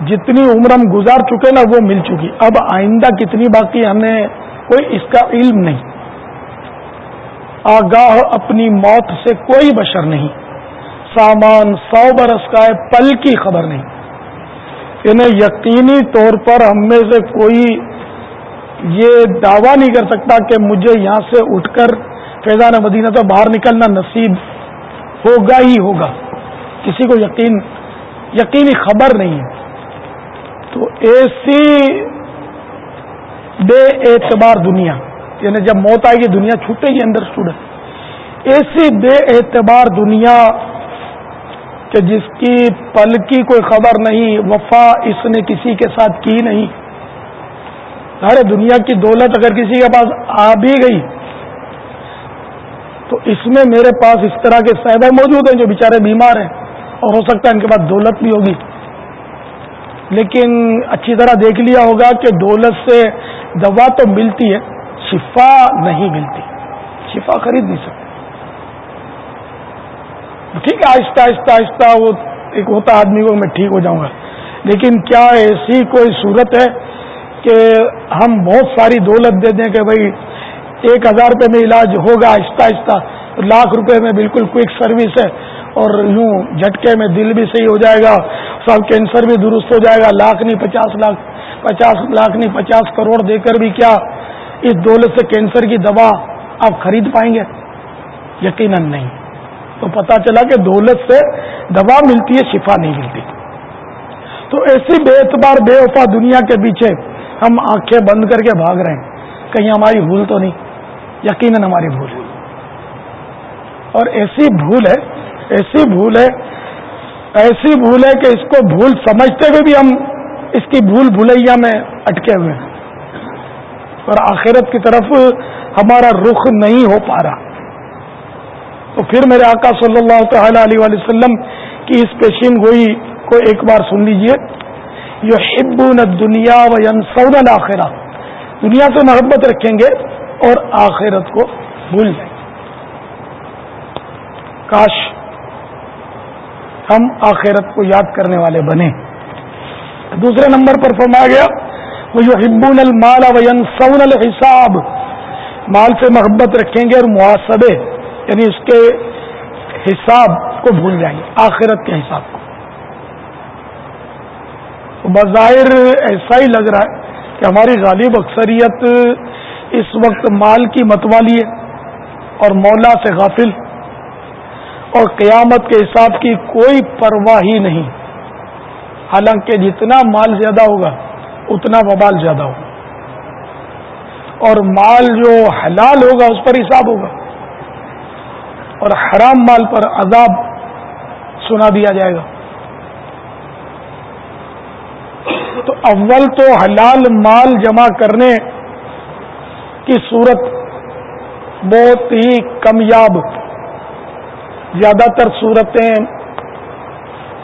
جتنی عمر ہم گزار چکے نا وہ مل چکی۔ اب آئندہ کتنی باقی ہمیں کوئی اس کا علم نہیں۔ آگاہ اپنی موت سے کوئی بشر نہیں۔ سامان سو برس کا ہے، پل کی خبر نہیں۔ انہیں یقینی طور پر ہم میں سے کوئی یہ دعویٰ نہیں کر سکتا کہ مجھے یہاں سے اٹھ کر فیضان مدینہ سے باہر نکلنا نصیب ہوگا ہی ہوگا۔ کسی کو یقین، یقینی خبر نہیں ہے۔ تو ایسی بے اعتبار دنیا یعنی جب موت آئے گی دنیا چھوٹے گی اندر اسٹوڈنٹ ایسی بے اعتبار دنیا کہ جس کی پل کی کوئی خبر نہیں، وفا اس نے کسی کے ساتھ کی نہیں۔ ارے دنیا کی دولت اگر کسی کے پاس آ بھی گئی، تو اس میں میرے پاس اس طرح کے صاحب موجود ہیں جو بیچارے بیمار ہیں، اور ہو سکتا ہے ان کے پاس دولت بھی ہوگی۔ لیکن اچھی طرح دیکھ لیا ہوگا کہ دولت سے دوا تو ملتی ہے، شفا نہیں ملتی۔ شفا خرید نہیں سکتے۔ ٹھیک ہے، آہستہ آہستہ آہستہ وہ ایک ہوتا آدمی کو میں ٹھیک ہو جاؤں گا۔ لیکن کیا ایسی کوئی صورت ہے کہ ہم بہت ساری دولت دے دیں کہ بھائی ایک ہزار روپے میں علاج ہوگا، آہستہ آہستہ لاکھ روپے میں بالکل کوئک سروس ہے۔ اور یوں جھٹکے میں دل بھی صحیح ہو جائے گا سب کینسر بھی درست ہو جائے گا، لاکھ نہیں پچاس لاکھ پچاس لاکھ نہیں پچاس کروڑ دے کر بھی کیا اس دولت سے کینسر کی دوا آپ خرید پائیں گے؟ یقیناً نہیں۔ تو پتا چلا کہ دولت سے دوا ملتی ہے، شفا نہیں ملتی۔ تو ایسی بے اعتبار بے وفا دنیا کے پیچھے ہم آنکھیں بند کر کے بھاگ رہے ہیں۔ کہیں ہماری بھول تو نہیں، یقیناً ہماری بھول ہے۔ اور ایسی بھول ہے ایسی بھول ہے، ایسی بھول ہے کہ اس کو بھول سمجھتے ہوئے بھی ہم اس کی بھول بھولیا میں اٹکے ہوئے ہیں۔ اور آخرت کی طرف ہمارا رخ نہیں ہو پا رہا۔ تو پھر میرے آقا صلی اللہ تعالی علیہ وسلم کی اس پیشین گوئی کو ایک بار سن لیجیے۔ یہ ہب دنیا و سعود الآخرہ دنیا سے محبت رکھیں گے اور آخرت کو بھول جائیں۔ کاش ہم آخرت کو یاد کرنے والے بنے۔ دوسرے نمبر پر فرمایا گیا وہ جو ہبون المال سون الحساب۔ مال سے محبت رکھیں گے اور محاسبے یعنی اس کے حساب کو بھول جائیں گے، آخرت کے حساب کو۔ بظاہر ایسا ہی لگ رہا ہے کہ ہماری غالب اکثریت اس وقت مال کی متوالی ہے اور مولا سے غافل۔ اور قیامت کے حساب کی کوئی پرواہ ہی نہیں۔ حالانکہ جتنا مال زیادہ ہوگا، اتنا وبال زیادہ ہوگا۔ اور مال جو حلال ہوگا، اس پر حساب ہوگا۔ اور حرام مال پر عذاب سنا دیا جائے گا۔ تو اول تو حلال مال جمع کرنے کی صورت بہت ہی کمیاب زیادہ تر صورتیں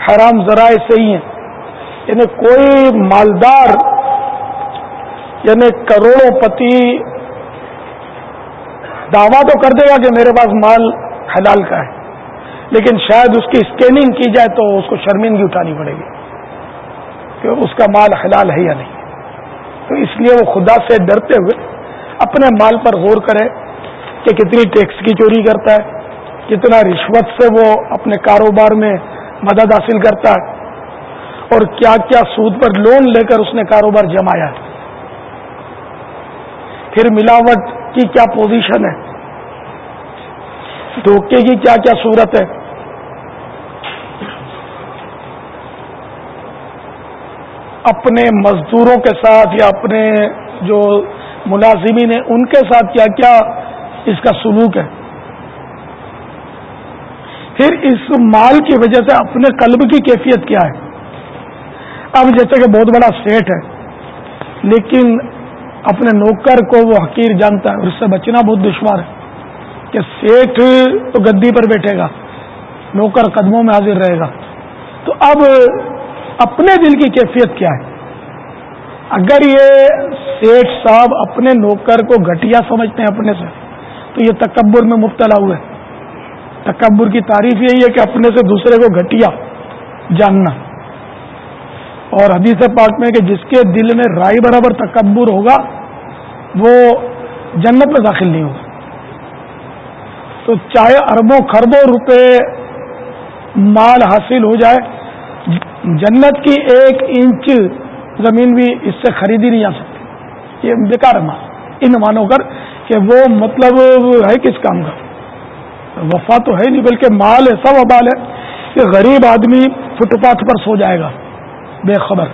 حرام ذرائع سے ہی ہیں۔ یعنی کوئی مالدار یعنی کروڑوں پتی دعویٰ تو کر دے گا کہ میرے پاس مال حلال کا ہے، لیکن شاید اس کی اسکیننگ کی جائے تو اس کو شرمندگی اٹھانی پڑے گی کہ اس کا مال حلال ہے یا نہیں۔ تو اس لیے وہ خدا سے ڈرتے ہوئے اپنے مال پر غور کرے کہ کتنی ٹیکس کی چوری کرتا ہے۔ کتنا رشوت سے وہ اپنے کاروبار میں مدد حاصل کرتا ہے اور کیا کیا سود پر لون لے کر اس نے کاروبار جمایا ہے۔ پھر ملاوٹ کی کیا پوزیشن ہے؟ دھوکے کی کیا کیا صورت ہے؟ اپنے مزدوروں کے ساتھ یا اپنے جو ملازمین ہیں، ان کے ساتھ کیا کیا اس کا سلوک ہے؟ پھر اس مال کی وجہ سے اپنے قلب کی کیفیت کیا ہے؟ اب جیسے کہ بہت بڑا سیٹ ہے، لیکن اپنے نوکر کو وہ حقیر جانتا ہے اور اس سے بچنا بہت دشوار ہے کہ سیٹ تو گدی پر بیٹھے گا، نوکر قدموں میں حاضر رہے گا۔ تو اب اپنے دل کی کیفیت کیا ہے؟ اگر یہ سیٹ صاحب اپنے نوکر کو گھٹیا سمجھتے ہیں اپنے سے، تو یہ تکبر میں مبتلا ہوئے۔ تکبر کی تعریف یہی ہے کہ اپنے سے دوسرے کو گھٹیا جاننا۔ اور حدیث پاک میں کہ جس کے دل میں رائے برابر تکبر ہوگا، وہ جنت میں داخل نہیں ہوگا۔ تو چاہے اربوں خربوں روپے مال حاصل ہو جائے، جنت کی ایک انچ زمین بھی اس سے خریدی نہیں جا سکتی۔ یہ بیکار مال۔ ان مانو کر کہ وہ مطلب ہے کس کام کا؟ وفا تو ہے نہیں، بلکہ مال ایسا وبال ہے۔ کہ غریب آدمی فٹ پاتھ پر سو جائے گا، بے خبر۔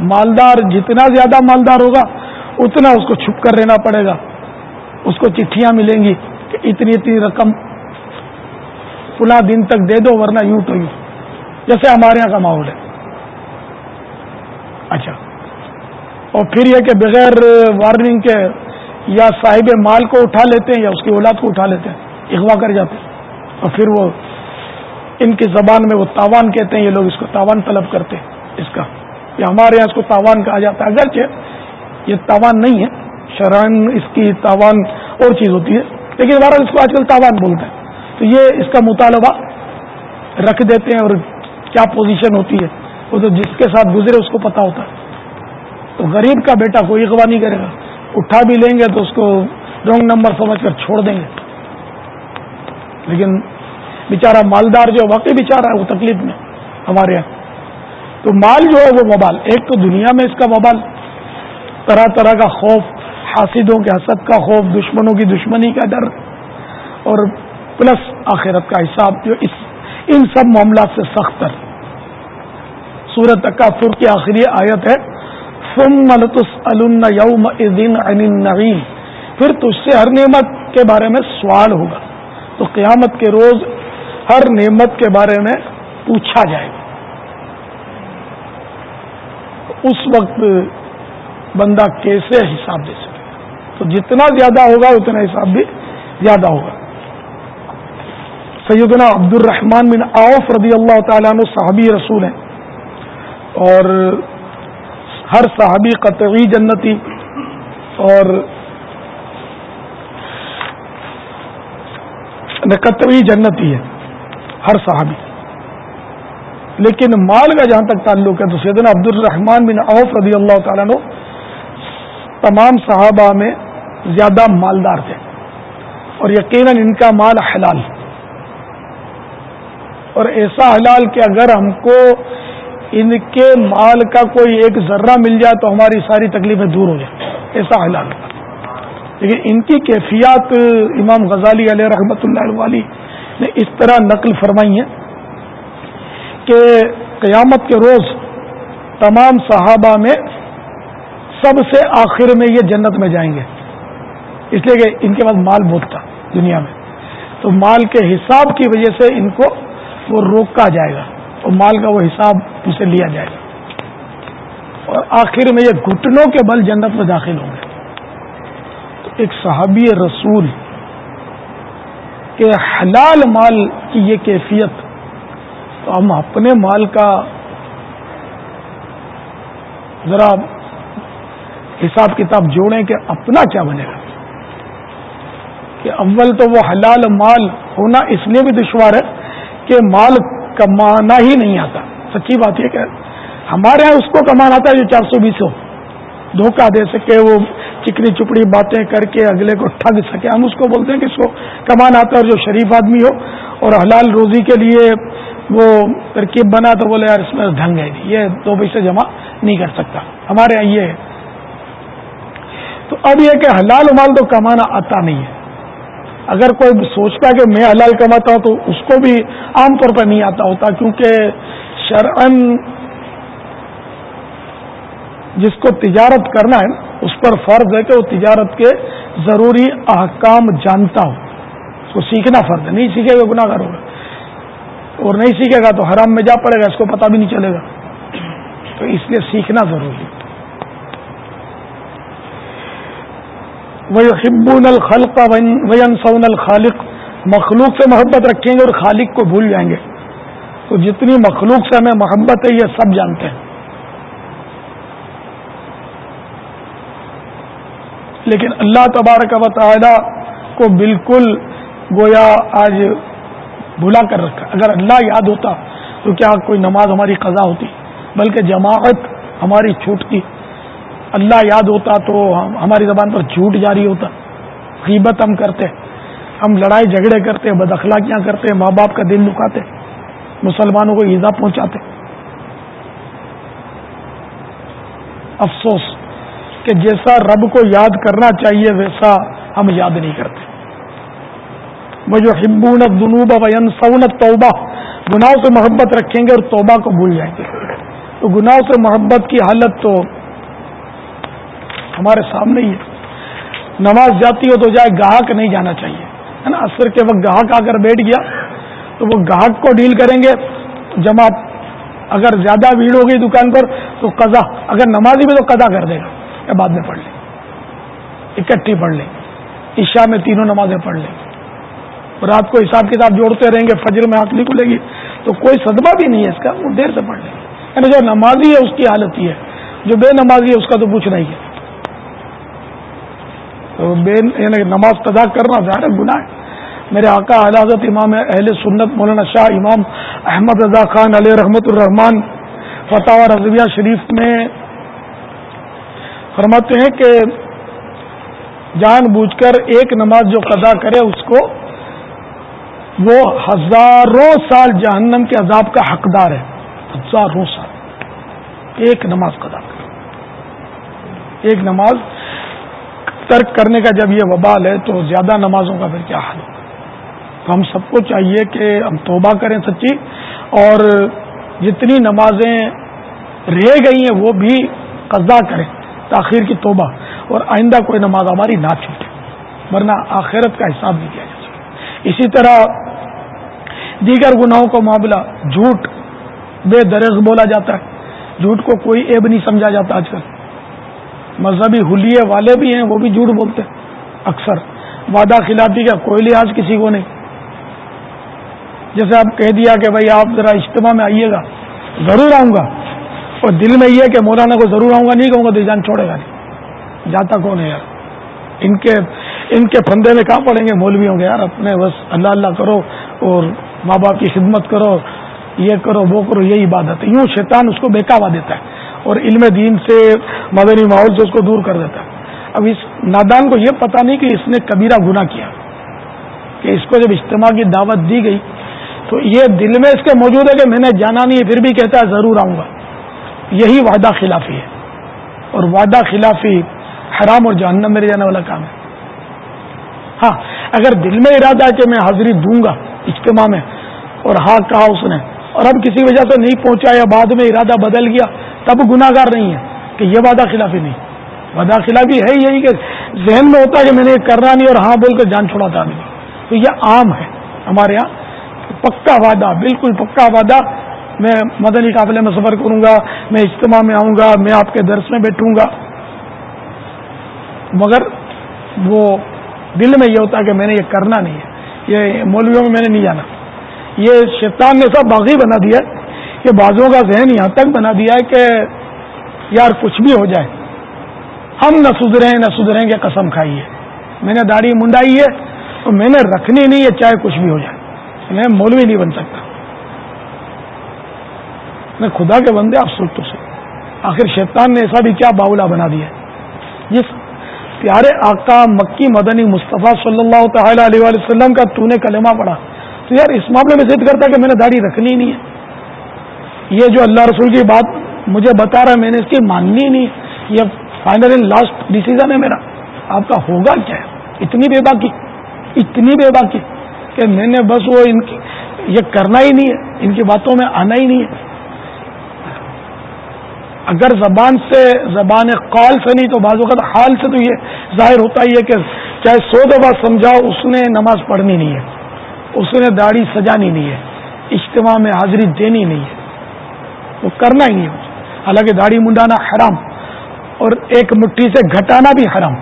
مالدار جتنا زیادہ مالدار ہوگا، اتنا اس کو چھپ کر رہنا پڑے گا۔ اس کو چٹھیاں ملیں گی کہ اتنی اتنی رقم پلا دن تک دے دو، ورنہ یوں تو یوں۔ جیسے ہمارے یہاں کا ماحول ہے۔ اچھا۔ اور پھر یہ کہ بغیر وارننگ کے یا صاحب مال کو اٹھا لیتے ہیں یا اس کی اولاد کو اٹھا لیتے ہیں۔ اغوا کر جاتے ہیں۔ اور پھر وہ ان کی زبان میں وہ تاوان کہتے ہیں، یہ لوگ اس کو تاوان طلب کرتے ہیں۔ اس کا یا ہمارے یہاں اس کو تاوان کہا جاتا ہے۔ اگرچہ یہ تاوان نہیں ہے، شرائن اس کی تاوان اور چیز ہوتی ہے، لیکن بہرحال اس کو آج کل تاوان بولتے ہیں۔ تو یہ اس کا مطالبہ رکھ دیتے ہیں اور کیا پوزیشن ہوتی ہے۔ وہ تو جس کے ساتھ گزرے اس کو پتا ہوتا ہے۔ تو غریب کا بیٹا کوئی اغوا نہیں کرے گا۔ اٹھا بھی لیں گے تو اس کو رانگ نمبر سمجھ کر چھوڑ دیں گے۔ لیکن بیچارہ مالدار جو واقعی بیچارہ ہے، وہ تکلیف میں، ہمارے یہاں۔ تو مال جو ہے وہ وبال ایک تو دنیا میں اس کا وبال طرح طرح کا خوف، حاسدوں کے حسد کا خوف، دشمنوں کی دشمنی کا ڈر۔ اور پلس آخرت کا حساب جو اس، ان سب معاملات سے سخت تر۔ سورت اکافر کی آخری آیت ہے یوم پھر تجھ سے ہر نعمت کے بارے میں سوال ہوگا۔ تو قیامت کے روز ہر نعمت کے بارے میں پوچھا جائے گا۔ اس وقت بندہ کیسے حساب دے سکے؟ تو جتنا زیادہ ہوگا اتنا حساب بھی زیادہ ہوگا۔ سیدنا عبد الرحمان بن عوف رضی اللہ تعالیٰ عنہ صحابی رسول ہیں۔ اور ہر صحابی قطعی جنتی اور قطعی جنتی ہے، ہر صحابی۔ لیکن مال کا جہاں تک تعلق ہے، تو سیدنا عبد الرحمان بن عوف رضی اللہ تعالیٰ عنہ تمام صحابہ میں زیادہ مالدار تھے۔ اور یقیناً ان کا مال حلال۔ اور ایسا حلال کہ اگر ہم کو ان کے مال کا کوئی ایک ذرہ مل جائے، تو ہماری ساری تکلیفیں دور ہو جائیں۔ ایسا حلال۔ لیکن ان کی کیفیات امام غزالی علیہ رحمۃ اللہ علیہ نے اس طرح نقل فرمائی ہے کہ قیامت کے روز تمام صحابہ میں سب سے آخر میں یہ جنت میں جائیں گے۔ اس لیے کہ ان کے پاس مال بہت تھا دنیا میں۔ تو مال کے حساب کی وجہ سے ان کو وہ روکا جائے گا اور مال کا وہ حساب اسے لیا جائے گا۔ اور آخر میں یہ گھٹنوں کے بل جنت میں داخل ہوں گے۔ ایک صحابی رسول کے حلال مال کی یہ کیفیت تو ہم اپنے مال کا ذرا حساب کتاب جوڑیں کہ اپنا کیا بنے گا۔ کہ اول تو وہ حلال مال ہونا اس لیے بھی دشوار ہے کہ مال کمانا ہی نہیں آتا۔ سچی بات یہ کہ ہمارے یہاں اس کو کمانا آتا ہے جو چار سو بیس ہو دھوکہ دے سکے، وہ چکڑی چپڑی باتیں کر کے اگلے کو ٹھگ سکے۔ ہم اس کو بولتے ہیں کہ اس کو کمانا آتا ہے جو شریف آدمی ہو اور حلال روزی کے لیے وہ ترکیب بنا تو بولے، یار اس میں ڈھنگ ہے جی، یہ دو پیسے جمع نہیں کر سکتا۔ ہمارے یہاں یہ ہے۔ تو اب یہ کہ حلال مال تو کمانا آتا نہیں ہے۔ اگر کوئی سوچتا کہ میں حلال کماتا ہوں تو اس کو بھی عام طور پر نہیں آتا ہوتا، کیونکہ شرعن جس کو تجارت کرنا ہے، اس پر فرض ہے کہ وہ تجارت کے ضروری احکام جانتا ہو۔ اس کو سیکھنا فرض ہے۔ نہیں سیکھے گا گناہ گار ہوگا۔ اور نہیں سیکھے گا تو حرام میں جا پڑے گا، اس کو پتہ بھی نہیں چلے گا۔ تو اس لیے سیکھنا ضروری۔ ہے وہ الخلق وین سون الخالق۔ مخلوق سے محبت رکھیں گے اور خالق کو بھول جائیں گے۔ تو جتنی مخلوق سے ہمیں محبت ہے، یہ سب جانتے ہیں۔ لیکن اللہ تبارک و تعالی کو بالکل گویا آج بھلا کر رکھا۔ اگر اللہ یاد ہوتا تو کیا کوئی نماز ہماری قضا ہوتی؟ بلکہ جماعت ہماری چھوٹتی۔ اللہ یاد ہوتا تو ہماری زبان پر جھوٹ جاری ہوتا۔ غیبت ہم کرتے۔ ہم لڑائی جھگڑے کرتے، بد اخلاقیاں کرتے، ماں باپ کا دل دکھاتے، مسلمانوں کو ایزا پہنچاتے۔ افسوس۔ کہ جیسا رب کو یاد کرنا چاہیے ویسا ہم یاد نہیں کرتے۔ وہ جو ہمبون دنوبا وین سونت توبہ گناہوں سے محبت رکھیں گے اور توبہ کو بھول جائیں گے۔ تو گناہوں سے محبت کی حالت تو ہمارے سامنے ہی ہے۔ نماز جاتی ہو تو جائے گاہک نہیں جانا چاہیے۔ ہے نا؟ عصر کے وقت گاہک آ کر بیٹھ گیا تو وہ گاہک کو ڈیل کریں گے۔ جماعت اگر زیادہ بھیڑ ہوگی دکان پر تو قضا، اگر نمازی بھی تو قضا کر دے گا۔ یا بعد میں پڑھ لیں۔ اکٹھی پڑھ لیں۔ عشاء میں تینوں نمازیں پڑھ لیں۔ رات کو حساب کتاب جوڑتے رہیں گے، فجر میں آنکھ نہیں کھلے گی، تو کوئی صدمہ بھی نہیں ہے اس کا، وہ دیر سے پڑھ لیں۔ گے یعنی جو نمازی ہے، اس کی حالت ہی ہے۔ جو بے نمازی ہے، اس کا تو پوچھنا ہی ہے۔ تو بے یعنی نماز قدا کرنا ظاہر گناہ ہے۔ میرے آقا حضرت امام اہل سنت مولانا شاہ امام احمد رضا خان علیہ رحمت الرحمان فتح رضویہ شریف میں فرماتے ہیں کہ جان بوجھ کر ایک نماز جو قضا کرے اس کو، وہ ہزاروں سال جہنم کے عذاب کا حقدار ہے۔ ہزاروں سال۔ ایک نماز قدا کر ایک نماز ترک کرنے کا جب یہ وبال ہے تو زیادہ نمازوں کا پھر کیا حال ہوگا؟ تو ہم سب کو چاہیے کہ ہم توبہ کریں سچی، اور جتنی نمازیں رہ گئی ہیں وہ بھی قضا کریں۔ تاخیر کی توبہ اور آئندہ کوئی نماز ہماری نہ چھوٹے، ورنہ آخرت کا حساب نہیں کیا جا سکتا اسی طرح دیگر گناہوں کا معاملہ، جھوٹ بے درخ بولا جاتا ہے۔ جھوٹ کو کوئی عیب نہیں سمجھا جاتا آج کل مذہبی حلیے والے بھی ہیں، وہ بھی جھوٹ بولتے اکثر وعدہ خلافی کا کوئی لحاظ کسی کو نہیں۔ جیسے آپ کہہ دیا کہ بھائی آپ ذرا اجتماع میں آئیے گا، ضرور آؤں گا۔ اور دل میں یہ کہ مولانا کو ضرور آؤں گا، نہیں کہوں گا تو جان چھوڑے گا نہیں۔ جاتا کون ہے یار؟ ان کے ان کے پھندے میں کہاں پڑیں گے؟ مولوی ہوں گے یار، اپنے بس اللہ اللہ کرو اور ماں باپ کی خدمت کرو، یہ کرو، وہ کرو، یہی عبادت ہے۔ یوں شیطان اس کو بےکاوا دیتا ہے اور علم دین سے مدنی ماحول سے اس کو دور کر دیتا ہے۔ اب اس نادان کو یہ پتا نہیں کہ اس نے کبیرہ گنا کیا، کہ اس کو جب اجتماع کی دعوت دی گئی تو یہ دل میں اس کے موجود ہے کہ میں نے جانا نہیں ہے پھر بھی کہتا ہے ضرور آؤں گا۔ یہی وعدہ خلافی ہے۔ اور وعدہ خلافی حرام اور جہنم میں جانے والا کام ہے۔ ہاں اگر دل میں ارادہ ہے کہ میں حاضری دوں گا اجتماع میں، اور ہاں کہا اس نے، اور اب کسی وجہ سے نہیں پہنچا یا بعد میں ارادہ بدل گیا، تب گناگار نہیں ہے کہ یہ وعدہ خلافی نہیں۔ وعدہ خلافی ہے یہی کہ ذہن میں ہوتا ہے کہ میں نے یہ کرنا نہیں اور ہاں بول کر جان چھوڑا تھا۔ نہیں تو یہ عام ہے۔ ہمارے یہاں پکا وعدہ، بالکل پکا وعدہ میں مدنی قافلے میں سفر کروں گا، میں اجتماع میں آؤں گا، میں آپ کے درس میں بیٹھوں گا۔ مگر وہ دل میں یہ ہوتا ہے کہ میں نے یہ کرنا نہیں ہے۔ یہ مولویوں میں میں نے نہیں جانا۔ یہ شیطان نے سب باغی بنا دیا کہ بازوں کا ذہن یہاں تک بنا دیا ہے کہ یار کچھ بھی ہو جائے۔ ہم نہ سدھریں نہ سدھریں گے، قسم کھائیے۔ میں نے داڑھی منڈائی ہے تو میں نے رکھنی نہیں ہے چاہے کچھ بھی ہو جائے۔ میں مولوی نہیں بن سکتا۔ میں خدا کے بندے آپ سوچ تو آخر شیطان نے ایسا بھی کیا باولا بنا دیا۔ جس پیارے آقا مکی مدنی مصطفیٰ صلی اللہ تعالی علیہ وسلم کا تو نے کلمہ پڑھا۔ تو یار اس معاملے میں ضد کرتا کہ میں نے داڑھی رکھنی نہیں ہے۔ یہ جو اللہ رسول کی بات مجھے بتا رہا ہے، میں نے اس کی ماننی نہیں۔ یہ فائنل اینڈ لاسٹ ڈسیزن ہے میرا۔ آپ کا ہوگا کیا؟ ہے اتنی بے باقی اتنی بے باقی کہ میں نے بس وہ ان کی، یہ کرنا ہی نہیں ہے۔ ان کی باتوں میں آنا ہی نہیں ہے۔ اگر زبان سے زبان قال سے نہیں تو بعض اوقات حال سے تو یہ ظاہر ہوتا ہی ہے کہ چاہے سو دفعہ سمجھاؤ، اس نے نماز پڑھنی نہیں ہے۔ اس نے داڑھی سجانی نہیں ہے۔ اجتماع میں حاضری دینی نہیں ہے۔ وہ کرنا ہی نہیں ہے۔ حالانکہ داڑھی منڈانا حرام اور ایک مٹھی سے گھٹانا بھی حرام۔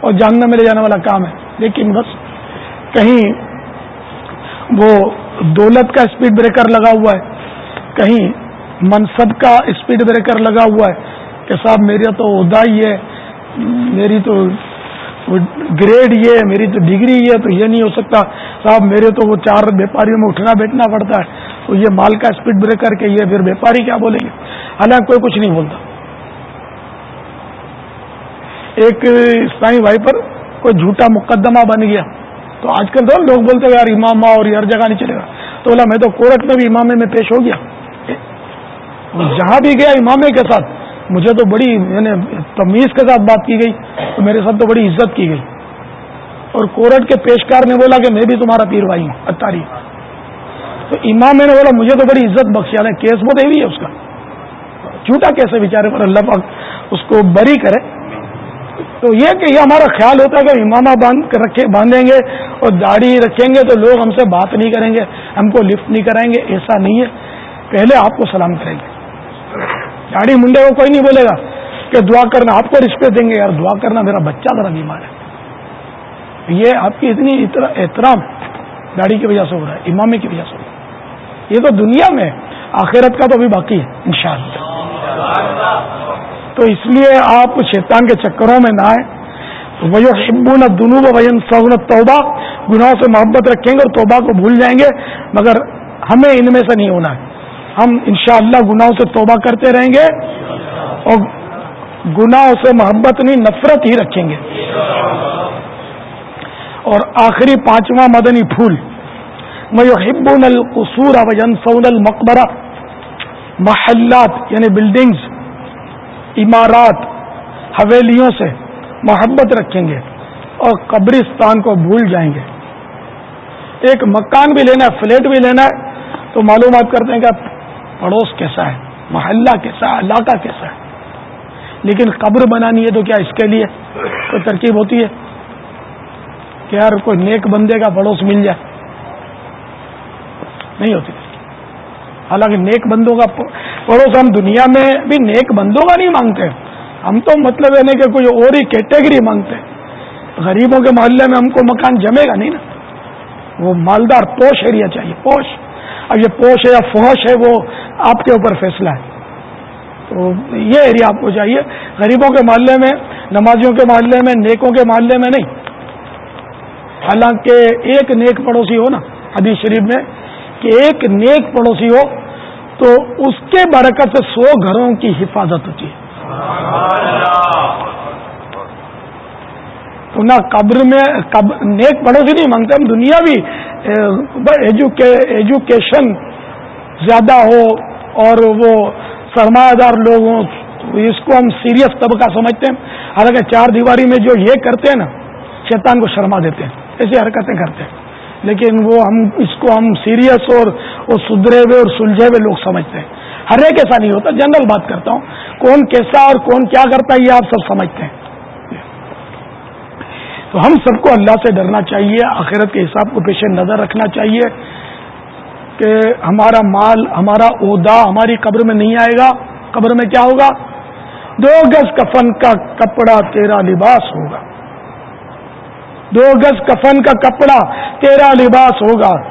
اور جاننا میں لے جانے والا کام ہے۔ لیکن بس کہیں وہ دولت کا اسپیڈ بریکر لگا ہوا ہے۔ کہیں منصب کا اسپیڈ بریکر لگا ہوا ہے کہ صاحب میرا تو عہدہ ہی ہے، میری تو گریڈ یہ ہے، میری تو ڈگری یہ ہے، تو یہ نہیں ہو سکتا۔ صاحب میرے تو وہ چار بیپاریوں میں اٹھنا بیٹھنا پڑتا ہے۔ تو یہ مال کا اسپیڈ بریکر کے یہ پھر بیپاری کیا بولیں گے؟ حالانکہ کوئی کچھ نہیں بولتا۔ ایک اسلامی بھائی پر کوئی جھوٹا مقدمہ بن گیا۔ تو آج کل تو لوگ بولتے ہیں، یار امام اور ہر جگہ نہیں چلے گا۔ تو بولا، میں تو کورٹ میں بھی امامے میں پیش ہو گیا۔ جہاں بھی گیا امامے کے ساتھ، مجھے تو بڑی یعنی تمیز کے ساتھ بات کی گئی، تو میرے ساتھ تو بڑی عزت کی گئی۔ اور کورٹ کے پیشکار نے بولا کہ میں بھی تمہارا پیر بھائی ہوں اتاری تو امام نے بولا، مجھے تو بڑی عزت بخشیا ہے یعنی کیس بہت ہیوی ہے اس کا۔ جھوٹا کیسے بیچارے پر، اللہ پاک اس کو بری کرے۔ تو یہ کہ یہ ہمارا خیال ہوتا ہے کہ امامہ باندھ رکھے، باندھیں گے اور داڑھی رکھیں گے تو لوگ ہم سے بات نہیں کریں گے، ہم کو لفٹ نہیں کرائیں گے، ایسا نہیں ہے۔ پہلے آپ کو سلام کریں گے۔ داڑھی منڈے کو کوئی نہیں بولے گا کہ دعا کرنا آپ کو رسپیکٹ دیں گے، یار دعا کرنا میرا بچہ ذرا بیمار ہے۔ یہ آپ کی اتنی احترام داڑھی کی وجہ سے ہو رہا ہے امامی کی وجہ سے ہو رہا ہے۔ یہ تو دنیا میں آخرت کا تو ابھی باقی ہے، انشاءاللہ۔ تو اس لیے آپ شیطان کے چکروں میں نہ آئے وہ شبون دنوب وین سعن توبہ گناہوں سے محبت رکھیں گے اور توبہ کو بھول جائیں گے، مگر ہمیں ان میں سے نہیں ہونا ہے۔ ہم انشاءاللہ اللہ گناہوں سے توبہ کرتے رہیں گے اور گناہوں سے محبت نہیں، نفرت ہی رکھیں گے۔ اور آخری پانچواں مدنی پھول میں ہبون القصور وین سعود المقبرہ محلات یعنی بلڈنگز عمارات، حویلیوں سے محبت رکھیں گے اور قبرستان کو بھول جائیں گے۔ ایک مکان بھی لینا ہے، فلیٹ بھی لینا ہے، تو معلومات کرتے ہیں کہ پڑوس کیسا ہے، محلہ کیسا ہے، علاقہ کیسا ہے۔ لیکن قبر بنانی ہے تو کیا اس کے لیے کوئی ترکیب ہوتی ہے؟ کہ یار کوئی نیک بندے کا پڑوس مل جائے۔ نہیں ہوتی۔ حالانکہ نیک بندوں کا پڑوس ہم دنیا میں بھی نیک بندوں کا نہیں مانگتے۔ ہم تو مطلب ہے کہ کوئی اور ہی کیٹیگری مانگتے۔ غریبوں کے محلے میں ہم کو مکان جمے گا نہیں نا۔ وہ مالدار پوش ایریا چاہیے، پوش۔ اب یہ پوش ہے یا فوش ہے وہ آپ کے اوپر فیصلہ ہے۔ تو یہ ایریا آپ کو چاہیے۔ غریبوں کے محلے میں، نمازیوں کے محلے میں، نیکوں کے محلے میں نہیں۔ حالانکہ ایک نیک پڑوسی ہو نا، حدیث شریف میں، کہ ایک نیک پڑوسی ہو، تو اس کے برکت سے سو گھروں کی حفاظت ہوتی ہے۔ نہ قبر میں نیک پڑوسی نہیں، مانگتے ہم دنیا بھی ایجوکیشن زیادہ ہو اور وہ سرمایہ دار لوگ ہوں اس کو ہم سیریس طبقہ سمجھتے ہیں۔ حالانکہ چار دیواری میں جو یہ کرتے ہیں نا، شیطان کو شرما دیتے ہیں، ایسی حرکتیں کرتے ہیں۔ لیکن وہ ہم، اس کو ہم سیریس اور وہ سدھرے ہوئے اور سلجھے ہوئے لوگ سمجھتے ہیں۔ ہر ایک ایسا نہیں ہوتا، جنرل بات کرتا ہوں، کون کیسا اور کون کیا کرتا ہے، یہ آپ سب سمجھتے ہیں۔ تو ہم سب کو اللہ سے ڈرنا چاہیے، آخرت کے حساب کو پیش نظر رکھنا چاہیے کہ ہمارا مال، ہمارا عہدہ ہماری قبر میں نہیں آئے گا۔ قبر میں کیا ہوگا؟ دو گز کفن کا کپڑا تیرا لباس ہوگا۔ دو گز کفن کا کپڑا تیرا لباس ہوگا۔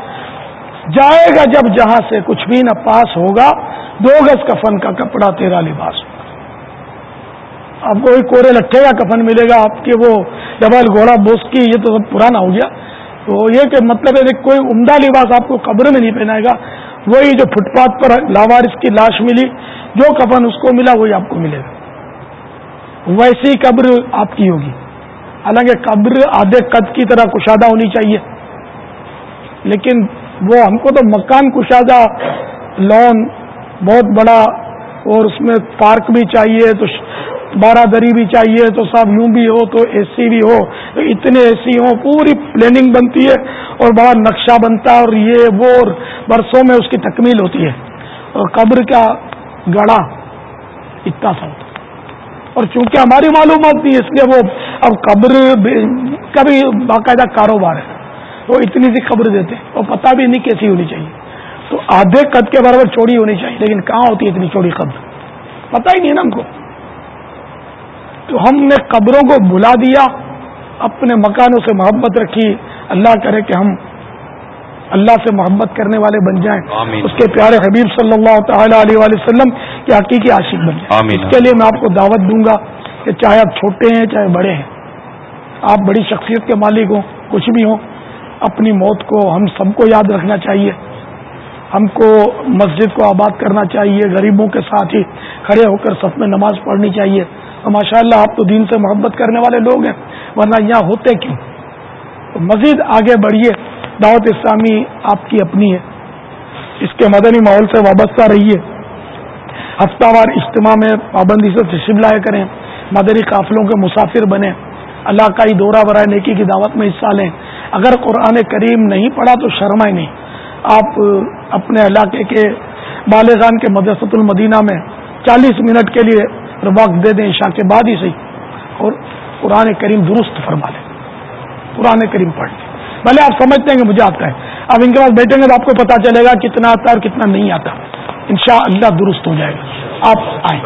جائے گا جب جہاں سے کچھ بھی نہ پاس ہوگا، دو گز کفن کا کپڑا تیرا لباس ہوگا۔ آپ کو کوڑے لٹھے کا کفن ملے گا آپ کے، وہ ڈبل گھوڑا بوس کی، یہ تو سب پرانا ہو گیا۔ تو یہ کہ مطلب ہے کوئی عمدہ لباس آپ کو قبر میں نہیں پہنائے گا۔ وہی جو فٹ پاتھ پر لاوارس کی لاش ملی، جو کفن اس کو ملا، وہی آپ کو ملے گا۔ ویسی قبر آپ کی ہوگی۔ حالانکہ قبر آدھے قد کی طرح کشادہ ہونی چاہیے۔ لیکن وہ ہم کو تو مکان کشادہ، لون بہت بڑا اور اس میں پارک بھی چاہیے، تو بارہ دری بھی چاہیے، تو صاحب یوں بھی ہو، تو اے سی بھی ہو۔ تو اتنے اے سی ہوں، پوری پلاننگ بنتی ہے اور بڑا نقشہ بنتا ہے اور یہ وہ اور برسوں میں اس کی تکمیل ہوتی ہے۔ اور قبر کا گڑا اتنا سا ہوتا اور چونکہ ہماری معلومات نہیں، اس لیے وہ اب قبر کا بھی باقاعدہ کاروبار ہے۔ وہ اتنی سی قبر دیتے اور پتہ بھی نہیں کیسی ہونی چاہیے۔ تو آدھے قد کے برابر چوڑی ہونی چاہیے، لیکن کہاں ہوتی ہے اتنی چوڑی قبر؟ پتہ ہی نہیں نا ہم کو۔ تو ہم نے قبروں کو بلا دیا اپنے مکانوں سے محبت رکھی۔ اللہ کرے کہ ہم اللہ سے محبت کرنے والے بن جائیں۔ آمین۔ اس کے پیارے حبیب صلی اللہ تعالی علیہ وسلم کے حقیقی عاشق بن جائیں۔ آمین۔ اس کے لیے میں آپ کو دعوت دوں گا کہ چاہے آپ چھوٹے ہیں چاہے بڑے ہیں آپ بڑی شخصیت کے مالک ہوں کچھ بھی ہوں اپنی موت کو ہم سب کو یاد رکھنا چاہیے۔ ہم کو مسجد کو آباد کرنا چاہیے غریبوں کے ساتھ ہی کھڑے ہو کر سب میں نماز پڑھنی چاہیے۔ ماشاء اللہ آپ تو دین سے محبت کرنے والے لوگ ہیں، ورنہ یہاں ہوتے کیوں؟ تو مزید آگے بڑھیے، دعوت اسلامی آپ کی اپنی ہے۔ اس کے مدنی ماحول سے وابستہ رہیے۔ ہفتہ وار اجتماع میں پابندی سے تشریف لائے کریں، مدنی قافلوں کے مسافر بنے اللہ کا ہی دورہ برائے نیکی کی دعوت میں حصہ لیں۔ اگر قرآن کریم نہیں پڑھا تو شرمائے نہیں۔ آپ اپنے علاقے کے بالغان کے مدرسۃ المدینہ میں چالیس منٹ کے لیے وقت دے دیں عشاء کے بعد ہی صحیح۔ اور قرآن کریم درست فرما لیں۔ قرآن کریم پڑھ لیں۔ بھلے آپ سمجھتے ہیں کہ مجھے آتا ہے۔ اب ان کے پاس بیٹھیں گے تو آپ کو پتا چلے گا کتنا آتا ہے اور کتنا نہیں آتا۔ ان شاء اللہ درست ہو جائے گا۔ آپ آئیں۔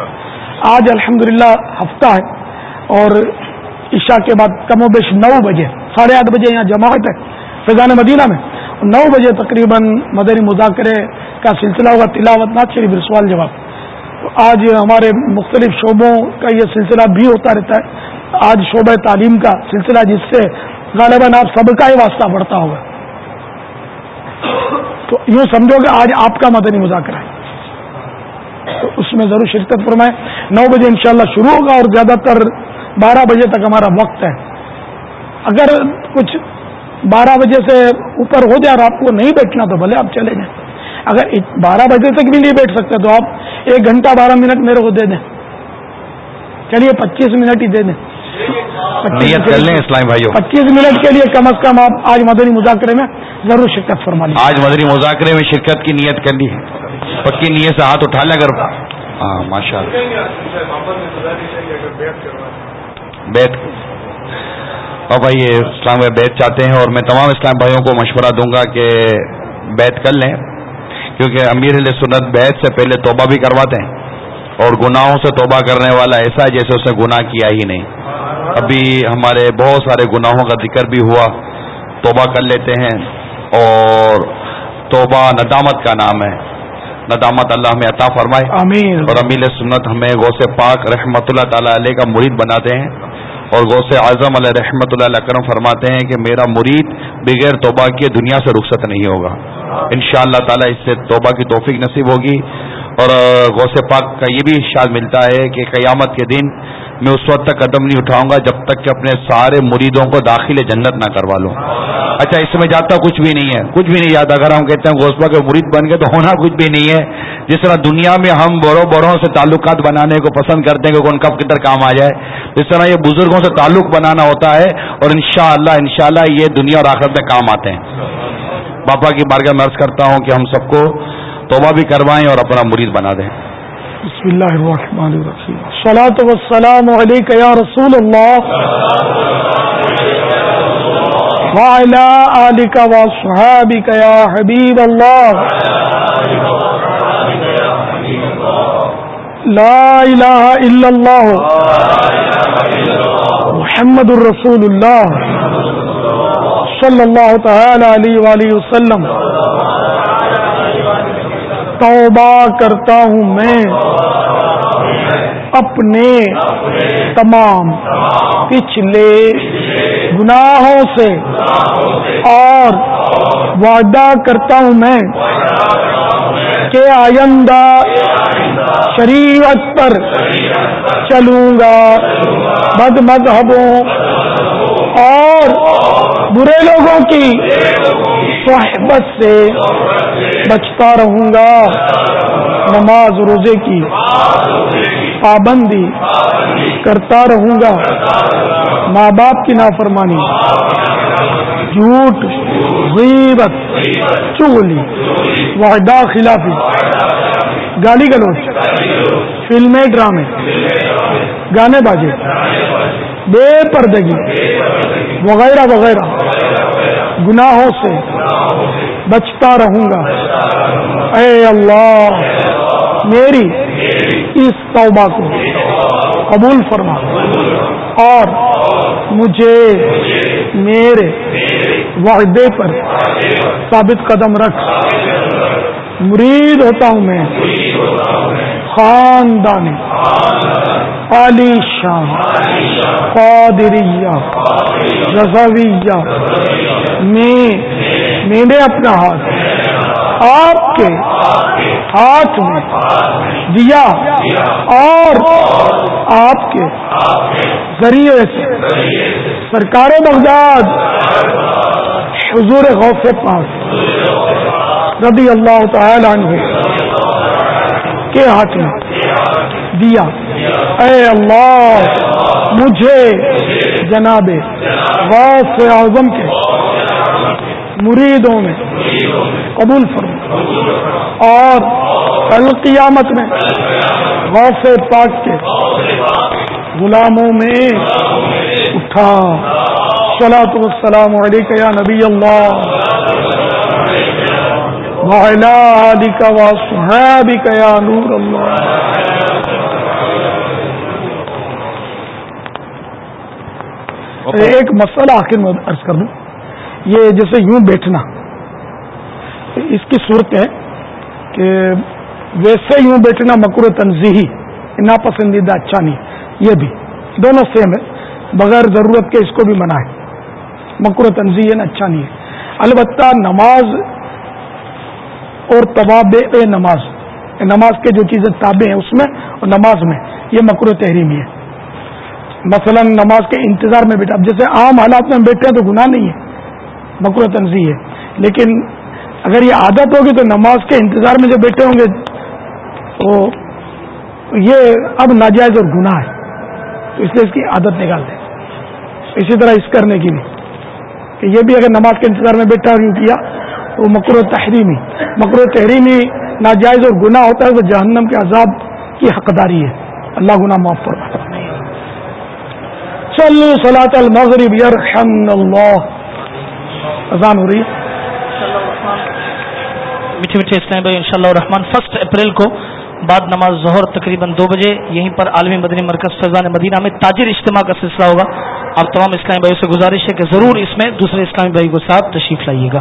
آج الحمد ہفتہ ہے اور عشاء کے بعد کم و بیش نو بجے، ساڑھے آٹھ بجے یہاں جماعت ہے، فیضان مدینہ میں۔ نو بجے تقریباً مدنی مذاکرے کا سلسلہ ہوگا، تلاوت نہ شریف سوال جواب آج ہمارے مختلف شعبوں کا یہ سلسلہ بھی ہوتا رہتا ہے۔ آج شعبہ تعلیم کا سلسلہ جس سے غالباً آپ سب کا ہی واسطہ پڑتا ہوگا۔ تو یوں سمجھو کہ آج آپ کا مدنی مذاکرہ ہے۔ تو اس میں ضرور شرکت فرمائیں۔ نو بجے انشاءاللہ شروع ہوگا اور زیادہ تر بارہ بجے تک ہمارا وقت ہے۔ اگر کچھ بارہ بجے سے اوپر ہو جائے اور آپ کو نہیں بیٹھنا تو بھلے آپ چلے جائیں۔ اگر بارہ بجے تک بھی نہیں بیٹھ سکتے تو آپ ایک گھنٹہ بارہ منٹ میرے کو دے دیں۔ چلیے پچیس منٹ ہی دے دیں۔ پچیس منٹ کے لیے کم از کم آپ آج مدنی مذاکرے میں ضرور شرکت فرما لیں آج مدنی مذاکرے میں شرکت کی نیت کر لی پکی نیت سے ہاتھ اٹھا لیں اگر ہاں ماشاء اللہ بیٹھ اور بھائی اسلام میں بیت چاہتے ہیں اور میں تمام اسلام بھائیوں کو مشورہ دوں گا کہ بیت کر لیں۔ کیونکہ امیر علیہ سنت بیت سے پہلے توبہ بھی کرواتے ہیں اور گناہوں سے توبہ کرنے والا ایسا ہے جیسے اس نے گناہ کیا ہی نہیں۔ ابھی ہمارے بہت سارے گناہوں کا ذکر بھی ہوا۔ توبہ کر لیتے ہیں اور توبہ ندامت کا نام ہے۔ ندامت اللہ ہمیں عطا فرمائے۔ آمین۔ اور امیر سنت ہمیں غوث پاک رحمت اللہ تعالی علیہ کا مرید بناتے ہیں۔ اور غوث اعظم علیہ رحمۃ اللہ کرم فرماتے ہیں کہ میرا مرید بغیر توبہ کے دنیا سے رخصت نہیں ہوگا۔ ان شاء اللہ تعالیٰ اس سے توبہ کی توفیق نصیب ہوگی۔ اور غوث پاک کا یہ بھی اشار ملتا ہے کہ قیامت کے دن میں اس وقت تک قدم نہیں اٹھاؤں گا جب تک کہ اپنے سارے مریدوں کو داخل جنت نہ کروا لوں۔ اچھا اس میں جاتا کچھ بھی نہیں ہے، کچھ بھی نہیں جاتا اگر ہم کہتے ہیں گوسبا کے مرید بن گئے تو ہونا کچھ بھی نہیں ہے۔ جس طرح دنیا میں ہم بڑوں بڑوں سے تعلقات بنانے کو پسند کرتے ہیں کہ کون کب کدھر کام آ جائے اس طرح یہ بزرگوں سے تعلق بنانا ہوتا ہے اور انشاءاللہ انشاءاللہ یہ دنیا اور آخرت میں کام آتے ہیں۔ باپا کی بارگاہ میں عرض کرتا ہوں کہ ہم سب کو توبہ بھی کروائیں اور اپنا مرید بنا دیں۔ بسم اللہ الرحمن الرحیم. صلاۃ والسلام علیک یا رسول اللہ. وعلى آلك وصحابك يا حبيب الله لا إله إلا الله محمد الرسول الله صلى الله تعالى عليه وآله وسلم. توبہ کرتا ہوں میں۔ اپنے تمام پچھلے گناہوں سے اور وعدہ کرتا ہوں میں کہ آئندہ شریعت پر چلوں گا۔ بد مذہبوں اور برے لوگوں کی صحبت سے بچتا رہوں گا۔ نماز روزے کی پابندی کرتا رہوں گا۔ ماں باپ کی نافرمانی، جھوٹ، غیبت چغلی وحدہ خلافی، گالی گلوچ، فلمیں، ڈرامے، گانے بازی بے پردگی، وغیرہ وغیرہ۔ گناہوں سے بچتا رہوں گا۔ اے اللہ، میری اس توبہ کو قبول فرما۔ اور مجھے میرے وعدے پر ثابت قدم رکھ۔ مرید ہوتا ہوں میں، خاندانی۔ علی شاہ، قادریہ رضویہ میں میں نے اپنا ہاتھ، آپ کے ہاتھ میں دیا اور آپ کے ذریعے سے سرکار بغداد، حضور غوث پاک رضی اللہ تعالی عنہ کے ہاتھ میں دیا۔ اے اللہ، مجھے جناب غوث اعظم کے مریدوں میں قبول فرما۔ اور کل قیامت میں غوث پاک کے غلاموں میں اٹھا۔ چلا تو السلام علیکم یا نبی اللہ۔ یا نور اللہ ایک مسئلہ آخر میں عرض کر دوں۔ یہ جیسے یوں بیٹھنا اس کی صورت ہے کہ ویسے یوں بیٹھنا مکر تنظیحی ناپسندیدہ اچھا نہیں یہ بھی۔ دونوں سیم ہے بغیر ضرورت کے اس کو بھی منع ہے۔ مکر تنظیح اچھا نہیں ہے۔ البتہ نماز اور طباب نماز۔ نماز کے جو چیزیں تابع ہیں اس میں اور نماز میں۔ یہ مکر تحریمی ہے۔ مثلا نماز کے انتظار میں بیٹھا۔ اب جیسے عام حالات میں بیٹھے ہیں تو گناہ نہیں ہے۔ مکر تنظیم ہے۔ لیکن اگر یہ عادت ہوگی تو نماز کے انتظار میں جو بیٹھے ہوں گے تو یہ اب ناجائز اور گناہ ہے۔ تو اس لیے اس کی عادت نکال دیں اسی طرح اس کرنے کی بھی۔ کہ یہ بھی اگر نماز کے انتظار میں بیٹھا یوں کیا تو مکر و تحریمی مکر و تحریمی ناجائز اور گناہ ہوتا ہے تو جہنم کے عذاب کی حقداری ہے۔ اللہ گناہ معاف فرماتا صلو صلاة المغرب یرحم اللہ اذان ہو رہی ہے۔ میٹھے میٹھے اسلام بھائی ان شاء اللہ رحمان فرسٹ اپریل کو بعد نماز ظہر تقریباً دو بجے، یہیں پر عالمی مدنی مرکز فیضان مدینہ میں تاجر اجتماع کا سلسلہ ہوگا۔ آپ تمام اسلامی بھائیوں سے گزارش ہے کہ ضرور اس میں دوسرے اسلامی بھائی کو ساتھ تشریف لائیے گا۔